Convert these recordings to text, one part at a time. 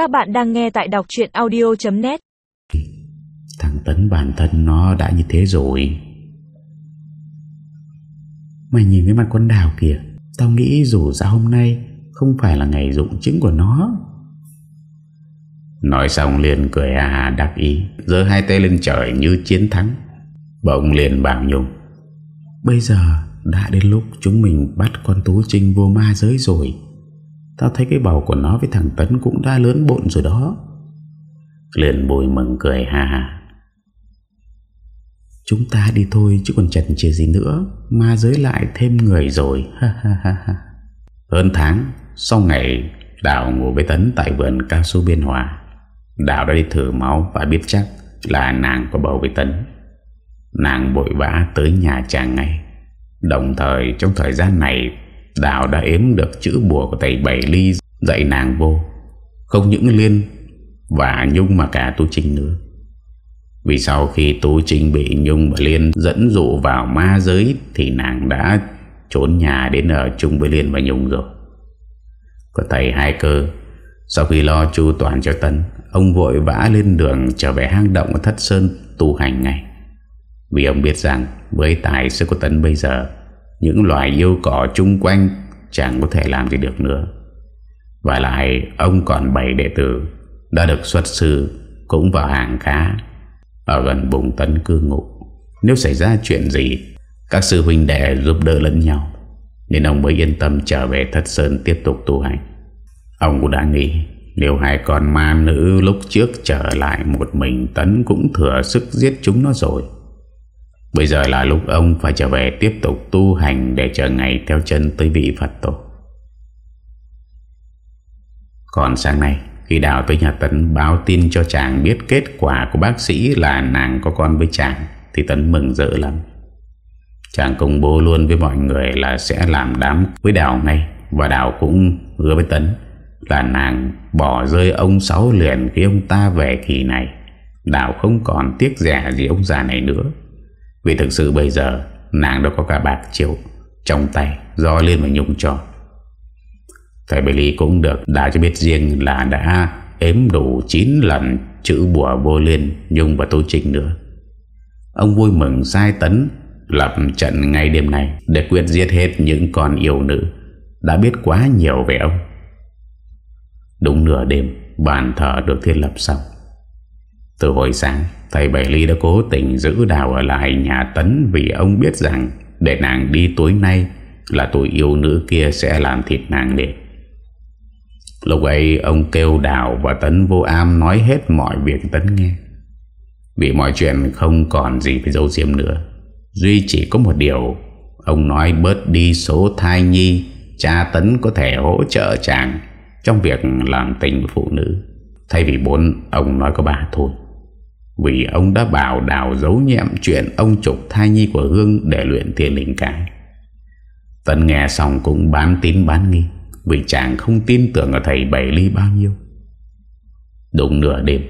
Các bạn đang nghe tại đọc chuyện audio.net Thằng Tấn bản thân nó đã như thế rồi. Mày nhìn cái mặt con đào kìa. Tao nghĩ dù ra hôm nay Không phải là ngày dụng chứng của nó. Nói xong liền cười à à đắc ý, Giơ hai tay lên trời như chiến thắng. Bỗng liền bảo Nhung Bây giờ đã đến lúc chúng mình bắt con Tú Trinh vô ma giới rồi. Tao thấy cái bầu của nó với thằng Tấn cũng đã lớn bộn rồi đó. Liền bùi mừng cười ha ha. Chúng ta đi thôi chứ còn chần chừ gì nữa. Ma giới lại thêm người rồi ha ha ha ha. Hơn tháng Sau ngày Đào ngủ với Tấn tại vườn cao su biên hòa Đào đã đi thử máu và biết chắc là nàng có bầu với Tấn. Nàng bội vã tới nhà chàng ngay. Đồng thời trong thời gian này Đào đã ếm được chữ bùa của thầy Bảy Ly dạy nàng vô. Không những Liên và Nhung mà cả tú Trinh nữa. Vì sau khi tú Trinh bị Nhung và Liên dẫn dụ vào ma giới Thì nàng đã trốn nhà đến ở chung với Liên và Nhung rồi. Có thầy hai cơ, Sau khi lo chu toàn cho Tân, Ông vội vã lên đường trở về hang động ở Thất Sơn tu hành ngay. Vì ông biết rằng với tài sức của Tấn bây giờ những loài yêu cỏ chung quanh chẳng có thể làm gì được nữa. Và lại, ông còn 7 đệ tử Đã được xuất sư cũng vào hàng khá Ở gần bùng Tấn cư ngụ. Nếu xảy ra chuyện gì, Các sư huynh đệ giúp đỡ lẫn nhau, Nên ông mới yên tâm trở về Thất Sơn tiếp tục tu hành. Ông cũng đã nghĩ, Nếu hai con ma nữ lúc trước trở lại một mình, Tấn cũng thừa sức giết chúng nó rồi. Bây giờ là lúc ông phải trở về tiếp tục tu hành để chờ ngày theo chân tới vị Phật tổ. Còn sáng nay, khi Đào tới nhà Tấn báo tin cho chàng biết kết quả của bác sĩ là nàng có con với chàng, thì Tấn mừng rỡ lắm. Chàng công bố luôn với mọi người là sẽ làm đám với Đào ngay, và Đào cũng hứa với Tấn là nàng bỏ rơi ông Sáu liền khi ông ta về kỳ này. Đào không còn tiếc rẻ gì ông già này nữa. Vì thực sự bây giờ, Nàng đã có cả bạc triệu Trong tay, do Liên và Nhung cho. Thầy Billy cũng được Đã cho biết riêng là đã Ếm đủ 9 lần chữ bùa vô Liên, Nhung và Tô Trinh nữa. Ông vui mừng sai tấn Lập trận ngay đêm này Để quyết giết hết những con yêu nữ Đã biết quá nhiều về ông. Đúng nửa đêm, Bàn thờ được thiết lập xong. Từ hồi sáng, Thầy Bảy Ly đã cố tình giữ đào ở lại nhà Tấn Vì ông biết rằng Để nàng đi tối nay Là tuổi yêu nữ kia sẽ làm thịt nàng đi. Lúc ấy, ông kêu Đào và Tấn vô am nói hết mọi việc Tấn nghe. Vì mọi chuyện không còn gì phải dấu diêm nữa, Duy chỉ có một điều, Ông nói bớt đi số thai nhi, Cha Tấn có thể hỗ trợ chàng Trong việc làm tình phụ nữ. Thay vì bốn Ông nói có ba thôi vì ông đã bảo đào giấu nhẹm chuyện ông trục thai nhi của Hương để luyện thiên linh cái. Tân nghe xong cũng bán tín bán nghi vì chàng không tin tưởng ở thầy Bảy Ly bao nhiêu. Đúng nửa đêm,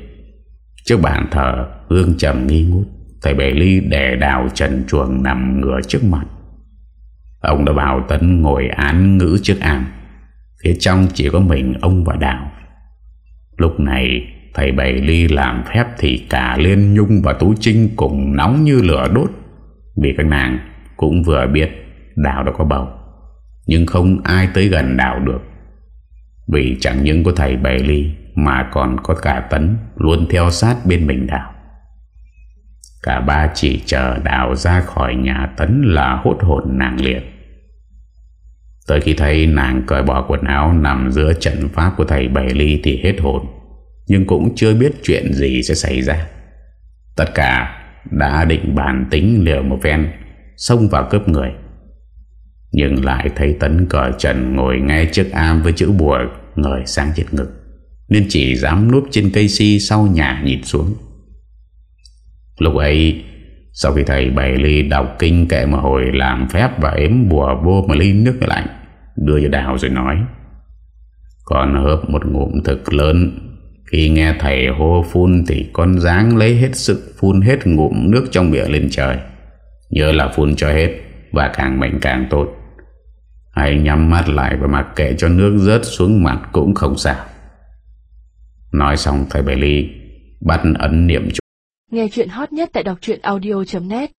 trước bàn thờ Hương trầm nghi ngút, thầy Bảy Ly để đào trần chuồng nằm ngửa trước mặt. Ông đã bảo tân ngồi án ngữ trước ảm phía trong chỉ có mình ông và đào. Lúc này Thầy Bảy Ly làm phép thì cả Liên Nhung và Tú Trinh cùng nóng như lửa đốt. Vì các nàng cũng vừa biết Đào đã có bầu, Nhưng không ai tới gần Đào được. Vì chẳng những có thầy Bảy Ly Mà còn có cả Tấn Luôn theo sát bên mình Đào Cả ba chỉ chờ Đào ra khỏi nhà Tấn là hốt hồn nàng liệt. Tới khi thấy nàng cởi bỏ quần áo Nằm giữa trận pháp của thầy Bảy Ly Thì hết hồn nhưng cũng chưa biết chuyện gì sẽ xảy ra. Tất cả đã định bàn tính liều một ven Xông vào cướp người. Nhưng lại thấy Tấn cờ trần ngồi ngay trước am với chữ bùa ngời sang chết ngực, Nên chỉ dám núp trên cây si sau nhà nhìn xuống. Lúc ấy, Sau khi thầy bày Ly đọc kinh kệ mà hồi làm phép và ếm bùa vô một ly nước lạnh, Đưa cho đào rồi nói, Còn hớp một ngụm thực lớn khi nghe thầy hô phun thì con dáng lấy hết sức phun hết ngụm nước trong miệng lên trời. Nhớ là phun cho hết và càng mạnh càng tốt. Hãy nhắm mắt lại và mặc kệ cho nước rớt xuống mặt cũng không sao. Nói xong, thầy Bảy Ly bắt ấn niệm chú. Nghe chuyện hot nhất tại đọc audio.net